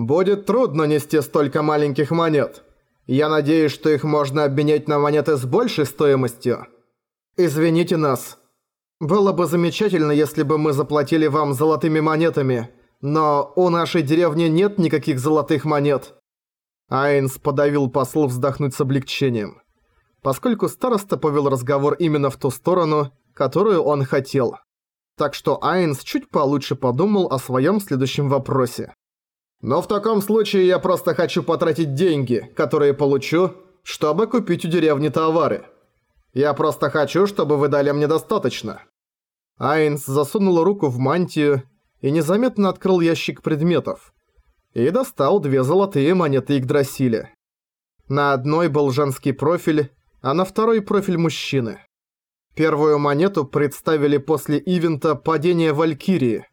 Будет трудно нести столько маленьких монет. Я надеюсь, что их можно обменять на монеты с большей стоимостью. Извините нас. Было бы замечательно, если бы мы заплатили вам золотыми монетами, но у нашей деревни нет никаких золотых монет. Айнс подавил посыл вздохнуть с облегчением, поскольку староста повел разговор именно в ту сторону, которую он хотел. Так что Айнс чуть получше подумал о своем следующем вопросе. «Но в таком случае я просто хочу потратить деньги, которые получу, чтобы купить у деревни товары. Я просто хочу, чтобы вы дали мне достаточно». Айнс засунул руку в мантию и незаметно открыл ящик предметов. И достал две золотые монеты Игдрасиля. На одной был женский профиль, а на второй профиль мужчины. Первую монету представили после ивента «Падение Валькирии».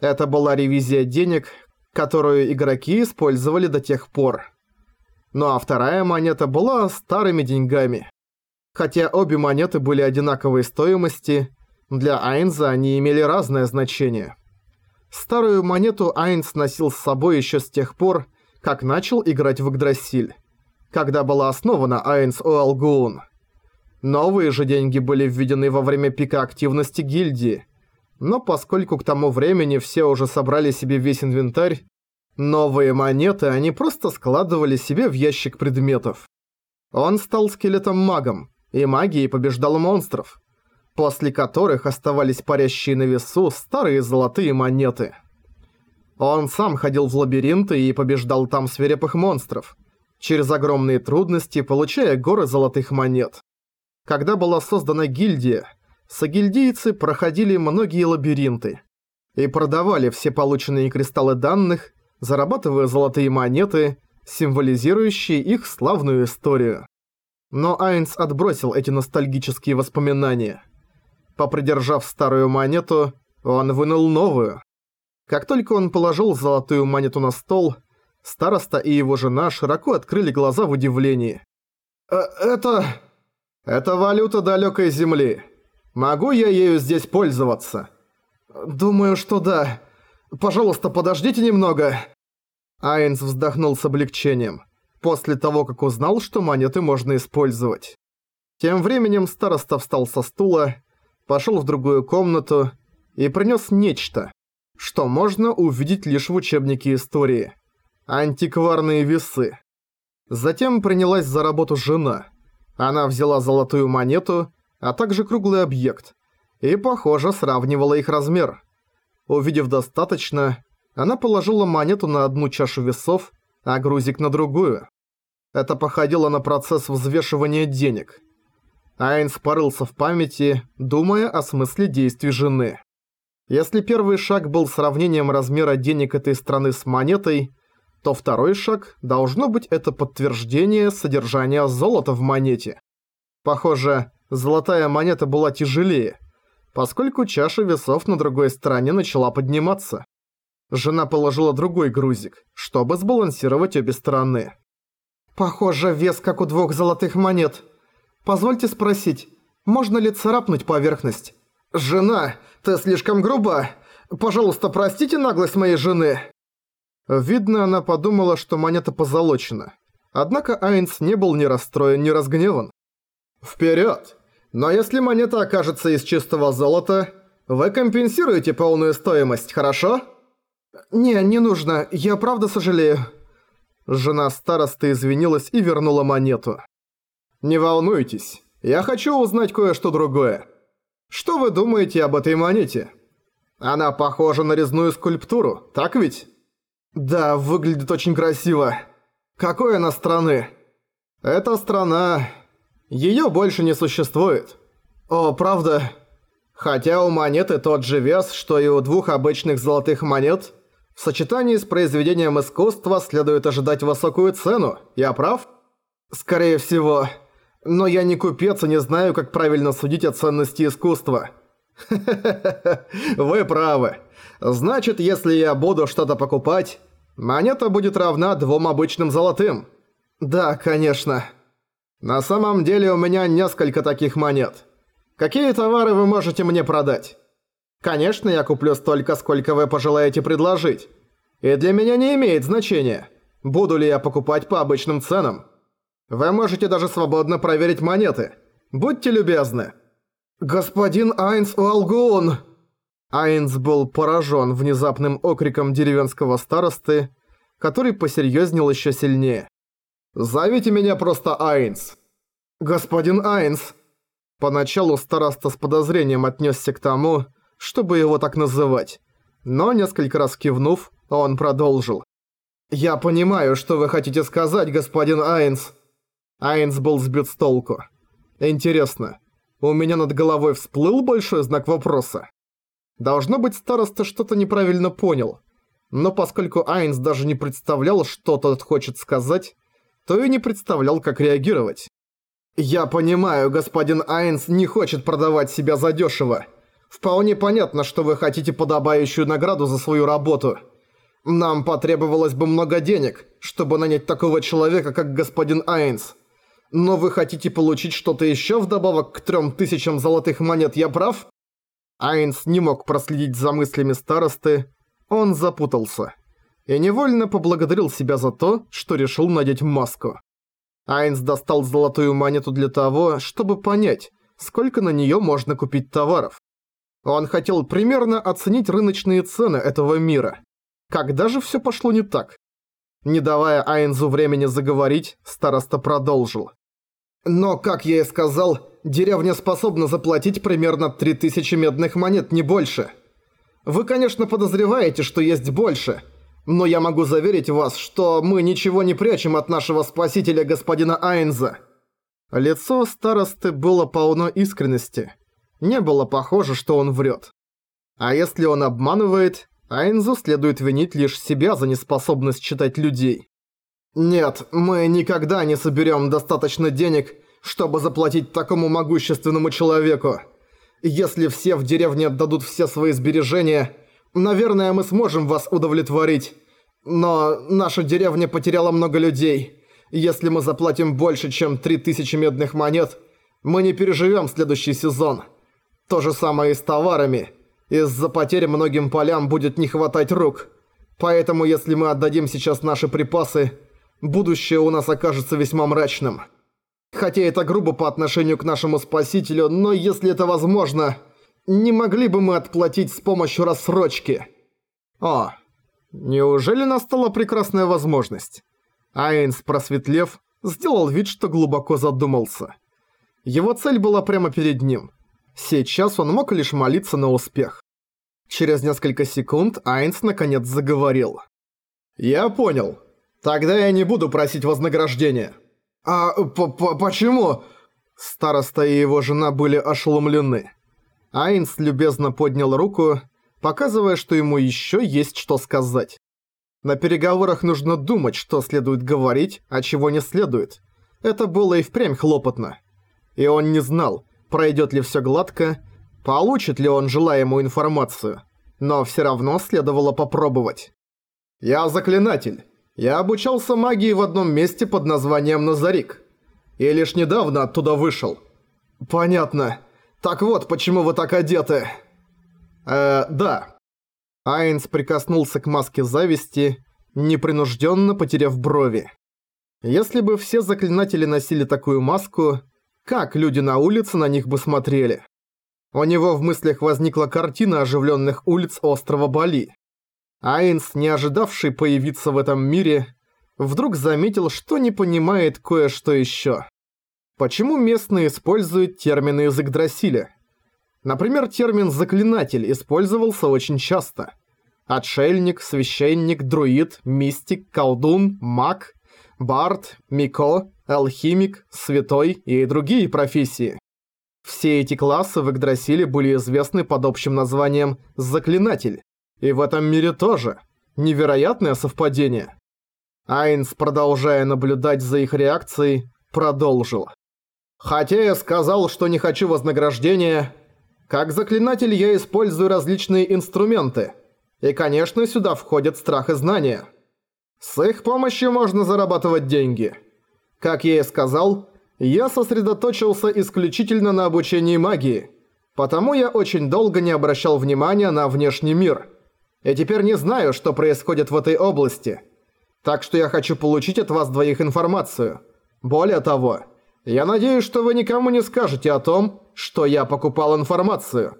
Это была ревизия денег, которую игроки использовали до тех пор. Ну а вторая монета была старыми деньгами. Хотя обе монеты были одинаковой стоимости, для Айнза они имели разное значение. Старую монету Айнс носил с собой еще с тех пор, как начал играть в Игдрасиль, когда была основана Айнс Уэлгуун. Новые же деньги были введены во время пика активности гильдии, но поскольку к тому времени все уже собрали себе весь инвентарь, новые монеты они просто складывали себе в ящик предметов. Он стал скелетом-магом, и магией побеждал монстров, после которых оставались парящие на весу старые золотые монеты. Он сам ходил в лабиринты и побеждал там свирепых монстров, через огромные трудности получая горы золотых монет. Когда была создана гильдия, сагильдийцы проходили многие лабиринты и продавали все полученные кристаллы данных, зарабатывая золотые монеты, символизирующие их славную историю. Но Айнс отбросил эти ностальгические воспоминания. Попридержав старую монету, он вынул новую. Как только он положил золотую монету на стол, староста и его жена широко открыли глаза в удивлении. «Э «Это... это валюта далекой земли. Могу я ею здесь пользоваться?» «Думаю, что да. Пожалуйста, подождите немного». Айнс вздохнул с облегчением после того, как узнал, что монеты можно использовать. Тем временем староста встал со стула, пошел в другую комнату и принес нечто, что можно увидеть лишь в учебнике истории. Антикварные весы. Затем принялась за работу жена. Она взяла золотую монету, а также круглый объект, и, похоже, сравнивала их размер. Увидев достаточно, она положила монету на одну чашу весов, а грузик на другую. Это походило на процесс взвешивания денег. Айнс порылся в памяти, думая о смысле действий жены. Если первый шаг был сравнением размера денег этой страны с монетой, то второй шаг должно быть это подтверждение содержания золота в монете. Похоже, золотая монета была тяжелее, поскольку чаша весов на другой стороне начала подниматься. Жена положила другой грузик, чтобы сбалансировать обе стороны. Похоже, вес как у двух золотых монет. Позвольте спросить, можно ли царапнуть поверхность? Жена, ты слишком груба. Пожалуйста, простите наглость моей жены. Видно, она подумала, что монета позолочена. Однако Айнс не был ни расстроен, ни разгневан. Вперед! Но если монета окажется из чистого золота, вы компенсируете полную стоимость, хорошо? Не, не нужно, я правда сожалею. Жена старосты извинилась и вернула монету. «Не волнуйтесь, я хочу узнать кое-что другое. Что вы думаете об этой монете? Она похожа на резную скульптуру, так ведь?» «Да, выглядит очень красиво. Какой она страны?» «Это страна... Её больше не существует». «О, правда?» Хотя у монеты тот же вес, что и у двух обычных золотых монет, в сочетании с произведением искусства следует ожидать высокую цену, я прав? Скорее всего. Но я не купец и не знаю, как правильно судить о ценности искусства. Вы правы. Значит, если я буду что-то покупать, монета будет равна двум обычным золотым. Да, конечно. На самом деле у меня несколько таких монет. Какие товары вы можете мне продать? Конечно, я куплю столько, сколько вы пожелаете предложить. И для меня не имеет значения, буду ли я покупать по обычным ценам. Вы можете даже свободно проверить монеты. Будьте любезны. Господин Айнс Уалгун! Айнс был поражен внезапным окриком деревенского старосты, который посерьезнел еще сильнее. «Зовите меня просто Айнс». «Господин Айнс». Поначалу староста с подозрением отнесся к тому, чтобы его так называть, но несколько раз кивнув, он продолжил. «Я понимаю, что вы хотите сказать, господин Айнс». Айнс был сбит с толку. «Интересно, у меня над головой всплыл большой знак вопроса?» Должно быть, староста что-то неправильно понял. Но поскольку Айнс даже не представлял, что тот хочет сказать, то и не представлял, как реагировать. «Я понимаю, господин Айнс не хочет продавать себя задешево. Вполне понятно, что вы хотите подобающую награду за свою работу. Нам потребовалось бы много денег, чтобы нанять такого человека, как господин Айнс. Но вы хотите получить что-то еще вдобавок к трем тысячам золотых монет, я прав?» Айнс не мог проследить за мыслями старосты, он запутался. И невольно поблагодарил себя за то, что решил надеть маску. Айнс достал золотую монету для того, чтобы понять, сколько на нее можно купить товаров. Он хотел примерно оценить рыночные цены этого мира. Когда же все пошло не так? Не давая Айнзу времени заговорить, староста продолжил. Но, как я и сказал, деревня способна заплатить примерно 3000 медных монет, не больше. Вы, конечно, подозреваете, что есть больше, но я могу заверить вас, что мы ничего не прячем от нашего спасителя господина Айнза». Лицо старосты было полно искренности. Не было похоже, что он врет. А если он обманывает, Айнзу следует винить лишь себя за неспособность читать людей. «Нет, мы никогда не соберем достаточно денег, чтобы заплатить такому могущественному человеку. Если все в деревне отдадут все свои сбережения, наверное, мы сможем вас удовлетворить. Но наша деревня потеряла много людей. Если мы заплатим больше, чем 3000 медных монет, мы не переживем следующий сезон. То же самое и с товарами. Из-за потерь многим полям будет не хватать рук. Поэтому если мы отдадим сейчас наши припасы, будущее у нас окажется весьма мрачным. Хотя это грубо по отношению к нашему спасителю, но если это возможно, не могли бы мы отплатить с помощью рассрочки? О, неужели настала прекрасная возможность? Айнс, просветлев, сделал вид, что глубоко задумался. Его цель была прямо перед ним. Сейчас он мог лишь молиться на успех. Через несколько секунд Айнс наконец заговорил. «Я понял. Тогда я не буду просить вознаграждения». «А по -по почему?» Староста и его жена были ошеломлены. Айнс любезно поднял руку, показывая, что ему еще есть что сказать. На переговорах нужно думать, что следует говорить, а чего не следует. Это было и впрямь хлопотно. И он не знал, пройдет ли все гладко, получит ли он желаемую информацию. Но все равно следовало попробовать. «Я заклинатель. Я обучался магии в одном месте под названием Назарик. И лишь недавно оттуда вышел. Понятно. Так вот, почему вы так одеты. Э, да. Айнс прикоснулся к маске зависти, непринужденно потеряв брови. Если бы все заклинатели носили такую маску, как люди на улице на них бы смотрели? У него в мыслях возникла картина оживленных улиц острова Бали. Айнс, не ожидавший появиться в этом мире, вдруг заметил, что не понимает кое-что еще. Почему местные используют термины из Игдрасиля? Например, термин «заклинатель» использовался очень часто. Отшельник, священник, друид, мистик, колдун, маг, бард, мико, алхимик, святой и другие профессии. Все эти классы в Игдрасиле были известны под общим названием «заклинатель», и в этом мире тоже. Невероятное совпадение. Айнс, продолжая наблюдать за их реакцией, продолжил. «Хотя я сказал, что не хочу вознаграждения, как заклинатель я использую различные инструменты. И, конечно, сюда входят страх и знания. С их помощью можно зарабатывать деньги. Как я и сказал, я сосредоточился исключительно на обучении магии, потому я очень долго не обращал внимания на внешний мир». И теперь не знаю, что происходит в этой области. Так что я хочу получить от вас двоих информацию. Более того, я надеюсь, что вы никому не скажете о том, что я покупал информацию.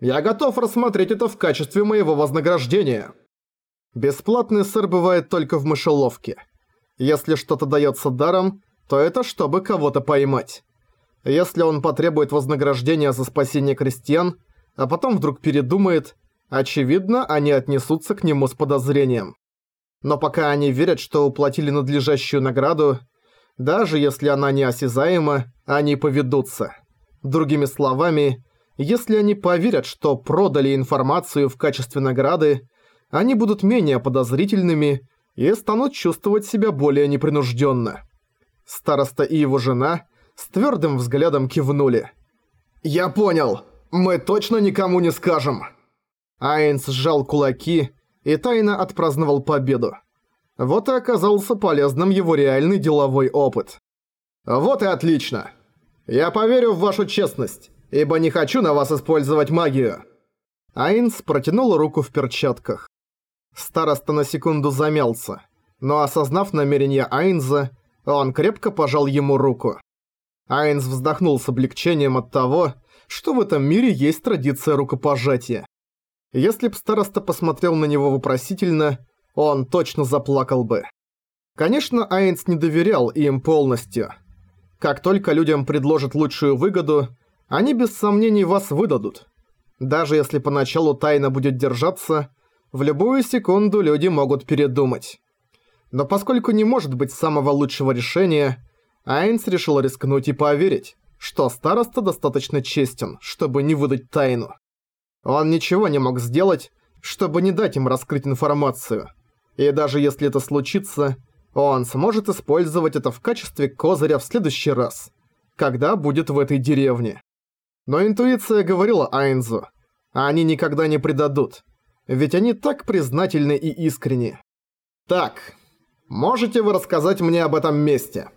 Я готов рассмотреть это в качестве моего вознаграждения. Бесплатный сыр бывает только в мышеловке. Если что-то дается даром, то это чтобы кого-то поймать. Если он потребует вознаграждения за спасение крестьян, а потом вдруг передумает, очевидно, они отнесутся к нему с подозрением. Но пока они верят, что уплатили надлежащую награду, даже если она неосязаема, они поведутся. Другими словами, если они поверят, что продали информацию в качестве награды, они будут менее подозрительными и станут чувствовать себя более непринужденно. Староста и его жена с твердым взглядом кивнули. «Я понял. Мы точно никому не скажем». Айнс сжал кулаки и тайно отпраздновал победу. Вот и оказался полезным его реальный деловой опыт. «Вот и отлично. Я поверю в вашу честность, ибо не хочу на вас использовать магию». Айнс протянул руку в перчатках. Староста на секунду замялся, но осознав намерение Айнза, он крепко пожал ему руку. Айнз вздохнул с облегчением от того, что в этом мире есть традиция рукопожатия. Если б староста посмотрел на него вопросительно, он точно заплакал бы. Конечно, Айнс не доверял им полностью. Как только людям предложат лучшую выгоду, они без сомнений вас выдадут. Даже если поначалу тайна будет держаться, в любую секунду люди могут передумать. Но поскольку не может быть самого лучшего решения, Айнс решил рискнуть и поверить, что староста достаточно честен, чтобы не выдать тайну. Он ничего не мог сделать, чтобы не дать им раскрыть информацию – и даже если это случится, он сможет использовать это в качестве козыря в следующий раз, когда будет в этой деревне. Но интуиция говорила Айнзу, они никогда не предадут, ведь они так признательны и искренни. Так, можете вы рассказать мне об этом месте?